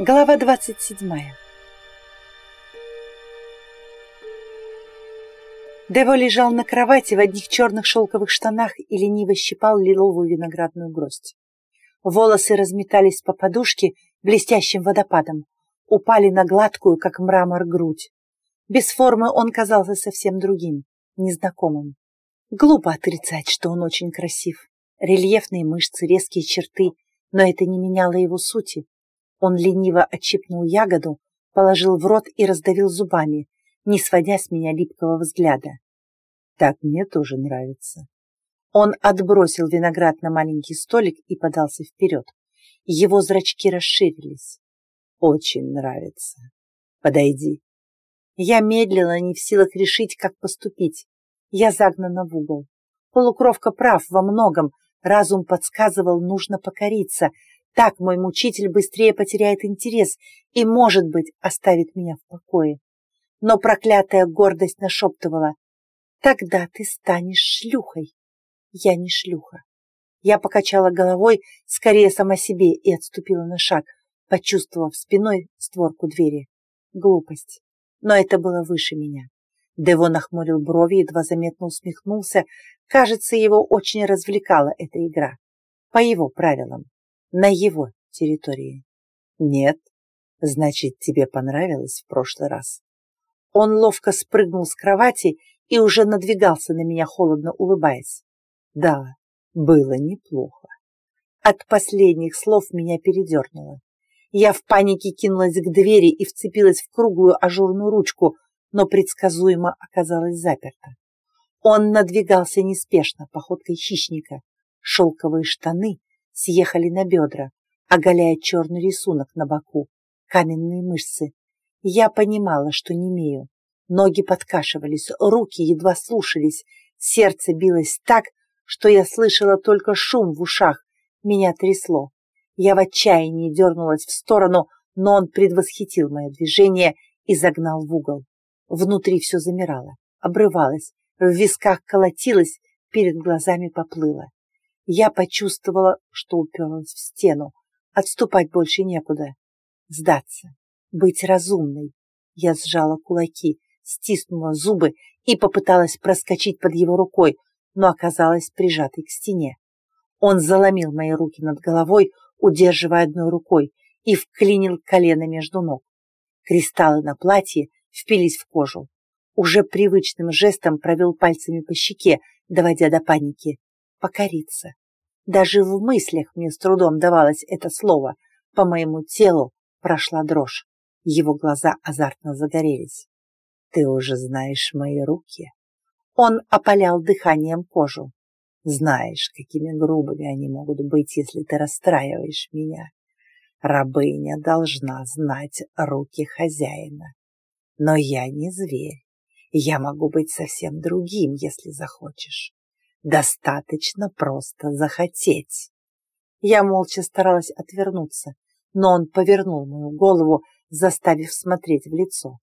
Глава 27 Дево лежал на кровати в одних черных шелковых штанах и лениво щипал лиловую виноградную гроздь. Волосы разметались по подушке блестящим водопадом, упали на гладкую, как мрамор, грудь. Без формы он казался совсем другим, незнакомым. Глупо отрицать, что он очень красив. Рельефные мышцы, резкие черты, но это не меняло его сути. Он лениво отщипнул ягоду, положил в рот и раздавил зубами, не сводя с меня липкого взгляда. Так мне тоже нравится. Он отбросил виноград на маленький столик и подался вперед. Его зрачки расширились. Очень нравится. Подойди. Я медленно, не в силах решить, как поступить. Я загнана в угол. Полукровка прав во многом. Разум подсказывал, нужно покориться, так мой мучитель быстрее потеряет интерес и, может быть, оставит меня в покое. Но проклятая гордость нашептывала, «Тогда ты станешь шлюхой». Я не шлюха. Я покачала головой, скорее сама себе, и отступила на шаг, почувствовав спиной створку двери. Глупость. Но это было выше меня. Дево нахмурил брови, едва заметно усмехнулся. Кажется, его очень развлекала эта игра. По его правилам на его территории. Нет, значит, тебе понравилось в прошлый раз. Он ловко спрыгнул с кровати и уже надвигался на меня, холодно улыбаясь. Да, было неплохо. От последних слов меня передернуло. Я в панике кинулась к двери и вцепилась в круглую ажурную ручку, но предсказуемо оказалась заперта. Он надвигался неспешно, походкой хищника. Шелковые штаны съехали на бедра, оголяя черный рисунок на боку, каменные мышцы. Я понимала, что не имею. Ноги подкашивались, руки едва слушались, сердце билось так, что я слышала только шум в ушах. Меня трясло. Я в отчаянии дернулась в сторону, но он предвосхитил мое движение и загнал в угол. Внутри все замирало, обрывалось, в висках колотилось, перед глазами поплыло. Я почувствовала, что уперлась в стену. Отступать больше некуда. Сдаться. Быть разумной. Я сжала кулаки, стиснула зубы и попыталась проскочить под его рукой, но оказалась прижатой к стене. Он заломил мои руки над головой, удерживая одной рукой, и вклинил колено между ног. Кристаллы на платье впились в кожу. Уже привычным жестом провел пальцами по щеке, доводя до паники покориться. Даже в мыслях мне с трудом давалось это слово. По моему телу прошла дрожь. Его глаза азартно загорелись. Ты уже знаешь мои руки. Он опалял дыханием кожу. Знаешь, какими грубыми они могут быть, если ты расстраиваешь меня. Рабыня должна знать руки хозяина. Но я не зверь. Я могу быть совсем другим, если захочешь. Достаточно просто захотеть. Я молча старалась отвернуться, но он повернул мою голову, заставив смотреть в лицо.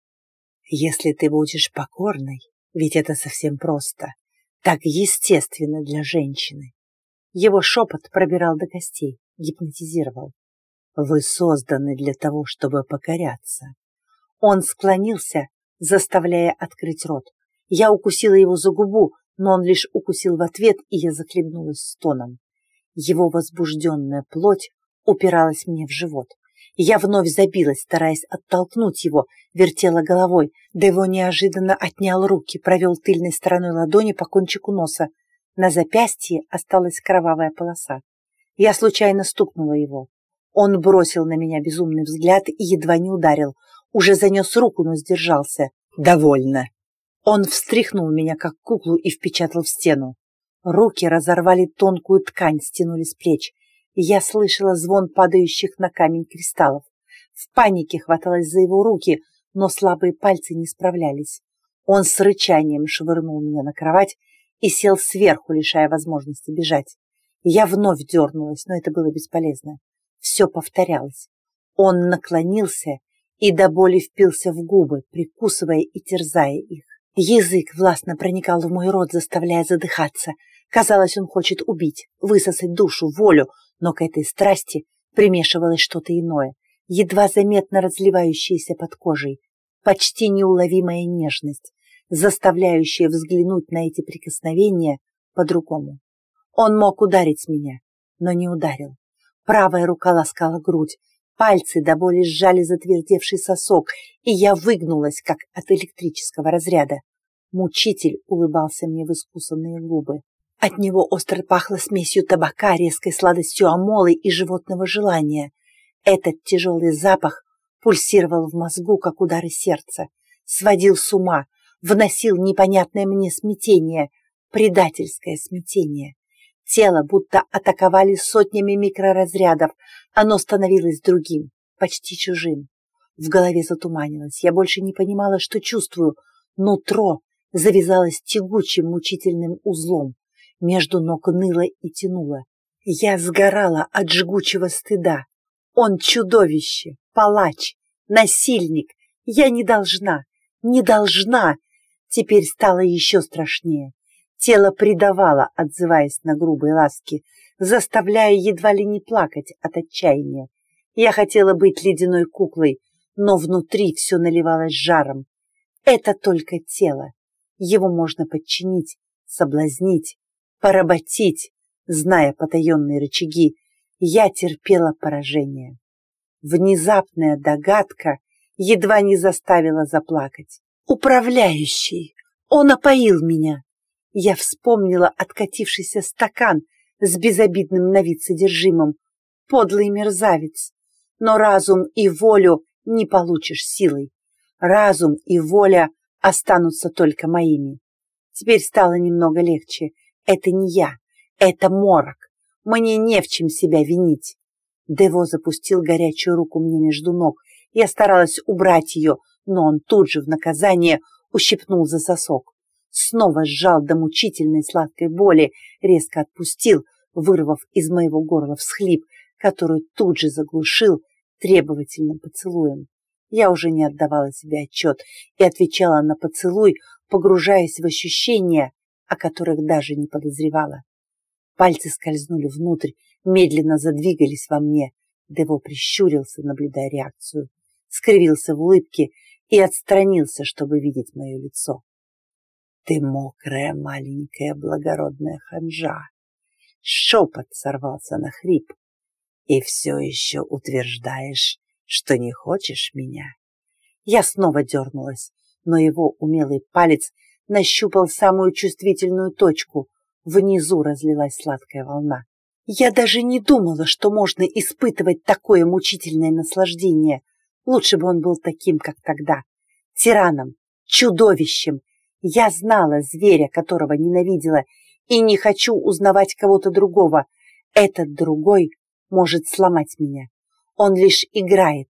Если ты будешь покорной, ведь это совсем просто, так естественно для женщины. Его шепот пробирал до костей, гипнотизировал. Вы созданы для того, чтобы покоряться. Он склонился, заставляя открыть рот. Я укусила его за губу, но он лишь укусил в ответ, и я захлебнулась стоном. Его возбужденная плоть упиралась мне в живот. Я вновь забилась, стараясь оттолкнуть его, вертела головой. да его неожиданно отнял руки, провел тыльной стороной ладони по кончику носа. На запястье осталась кровавая полоса. Я случайно стукнула его. Он бросил на меня безумный взгляд и едва не ударил. Уже занес руку, но сдержался. «Довольно!» Он встряхнул меня, как куклу, и впечатал в стену. Руки разорвали тонкую ткань, стянули с плеч. Я слышала звон падающих на камень кристаллов. В панике хваталась за его руки, но слабые пальцы не справлялись. Он с рычанием швырнул меня на кровать и сел сверху, лишая возможности бежать. Я вновь дернулась, но это было бесполезно. Все повторялось. Он наклонился и до боли впился в губы, прикусывая и терзая их. Язык властно проникал в мой рот, заставляя задыхаться. Казалось, он хочет убить, высосать душу, волю, но к этой страсти примешивалось что-то иное. едва заметно разливающаяся под кожей, почти неуловимая нежность, заставляющая взглянуть на эти прикосновения по-другому. Он мог ударить меня, но не ударил. Правая рука ласкала грудь, пальцы до боли сжали затвердевший сосок, и я выгнулась, как от электрического разряда. Мучитель улыбался мне в искусанные губы. От него остро пахло смесью табака, резкой сладостью амолы и животного желания. Этот тяжелый запах пульсировал в мозгу, как удары сердца, сводил с ума, вносил непонятное мне смятение, предательское смятение. Тело будто атаковали сотнями микроразрядов, оно становилось другим, почти чужим. В голове затуманилось, я больше не понимала, что чувствую. Нутро завязалось тягучим мучительным узлом, между ног ныло и тянуло. Я сгорала от жгучего стыда. Он чудовище, палач, насильник. Я не должна, не должна. Теперь стало еще страшнее. Тело предавало, отзываясь на грубые ласки, заставляя едва ли не плакать от отчаяния. Я хотела быть ледяной куклой, но внутри все наливалось жаром. Это только тело. Его можно подчинить, соблазнить, поработить, зная потаенные рычаги. Я терпела поражение. Внезапная догадка едва не заставила заплакать. Управляющий! Он опоил меня! Я вспомнила откатившийся стакан с безобидным на вид содержимым. Подлый мерзавец! Но разум и волю не получишь силой. Разум и воля останутся только моими. Теперь стало немного легче. Это не я, это морок. Мне не в чем себя винить. Дево запустил горячую руку мне между ног. Я старалась убрать ее, но он тут же в наказание ущипнул за сосок снова сжал до мучительной сладкой боли, резко отпустил, вырвав из моего горла всхлип, который тут же заглушил требовательным поцелуем. Я уже не отдавала себе отчет и отвечала на поцелуй, погружаясь в ощущения, о которых даже не подозревала. Пальцы скользнули внутрь, медленно задвигались во мне. Дево прищурился, наблюдая реакцию, скривился в улыбке и отстранился, чтобы видеть мое лицо. Ты мокрая маленькая благородная ханжа. Шепот сорвался на хрип. И все еще утверждаешь, что не хочешь меня? Я снова дернулась, но его умелый палец нащупал самую чувствительную точку. Внизу разлилась сладкая волна. Я даже не думала, что можно испытывать такое мучительное наслаждение. Лучше бы он был таким, как тогда. Тираном, чудовищем, я знала зверя, которого ненавидела, и не хочу узнавать кого-то другого. Этот другой может сломать меня. Он лишь играет,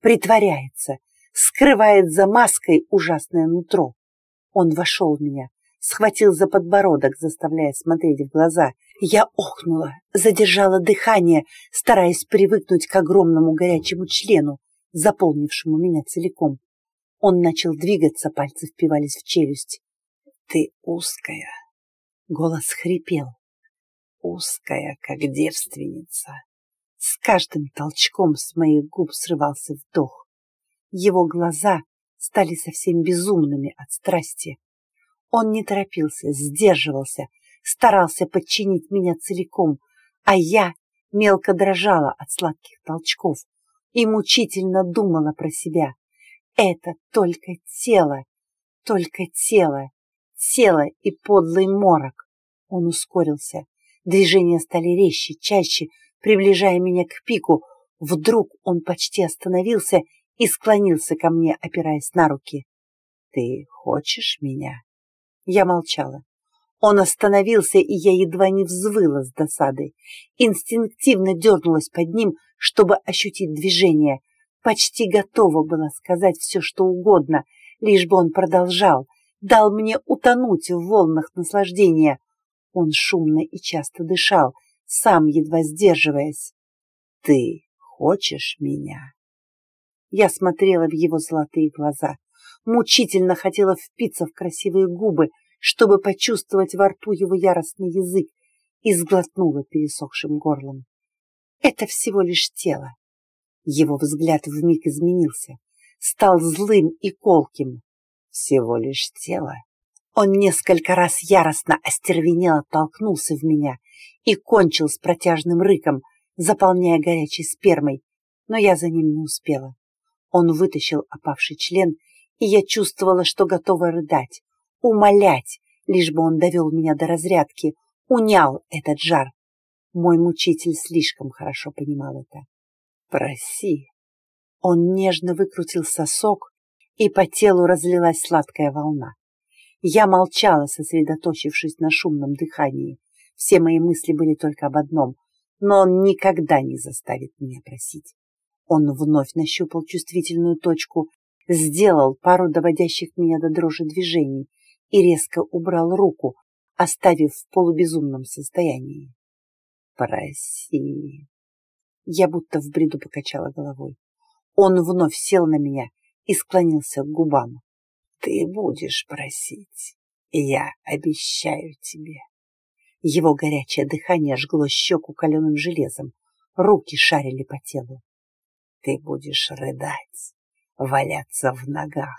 притворяется, скрывает за маской ужасное нутро. Он вошел в меня, схватил за подбородок, заставляя смотреть в глаза. Я охнула, задержала дыхание, стараясь привыкнуть к огромному горячему члену, заполнившему меня целиком. Он начал двигаться, пальцы впивались в челюсть. Ты узкая. Голос хрипел. Узкая, как девственница. С каждым толчком с моих губ срывался вдох. Его глаза стали совсем безумными от страсти. Он не торопился, сдерживался, старался подчинить меня целиком, а я мелко дрожала от сладких толчков и мучительно думала про себя. Это только тело, только тело, тело и подлый морок. Он ускорился. Движения стали резче, чаще, приближая меня к пику. Вдруг он почти остановился и склонился ко мне, опираясь на руки. «Ты хочешь меня?» Я молчала. Он остановился, и я едва не взвыла с досадой. Инстинктивно дернулась под ним, чтобы ощутить движение — Почти готова была сказать все, что угодно, лишь бы он продолжал, дал мне утонуть в волнах наслаждения. Он шумно и часто дышал, сам едва сдерживаясь. «Ты хочешь меня?» Я смотрела в его золотые глаза, мучительно хотела впиться в красивые губы, чтобы почувствовать во рту его яростный язык, и сглотнула пересохшим горлом. Это всего лишь тело, Его взгляд вмиг изменился, стал злым и колким. Всего лишь тело. Он несколько раз яростно остервенело оттолкнулся в меня и кончил с протяжным рыком, заполняя горячей спермой, но я за ним не успела. Он вытащил опавший член, и я чувствовала, что готова рыдать, умолять, лишь бы он довел меня до разрядки, унял этот жар. Мой мучитель слишком хорошо понимал это. «Проси!» Он нежно выкрутил сосок, и по телу разлилась сладкая волна. Я молчала, сосредоточившись на шумном дыхании. Все мои мысли были только об одном, но он никогда не заставит меня просить. Он вновь нащупал чувствительную точку, сделал пару доводящих меня до дрожи движений и резко убрал руку, оставив в полубезумном состоянии. «Проси!» Я будто в бреду покачала головой. Он вновь сел на меня и склонился к губам. Ты будешь просить, и я обещаю тебе. Его горячее дыхание жгло щеку каленым железом, руки шарили по телу. Ты будешь рыдать, валяться в ногах,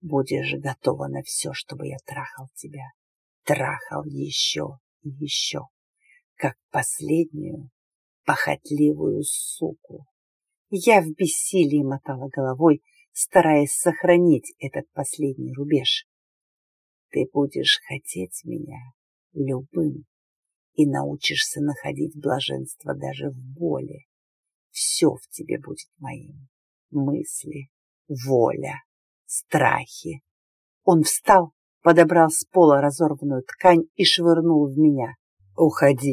будешь готова на все, чтобы я трахал тебя. Трахал еще и еще, как последнюю похотливую суку. Я в бессилии мотала головой, стараясь сохранить этот последний рубеж. Ты будешь хотеть меня любым и научишься находить блаженство даже в боли. Все в тебе будет моим. Мысли, воля, страхи. Он встал, подобрал с пола разорванную ткань и швырнул в меня. Уходи.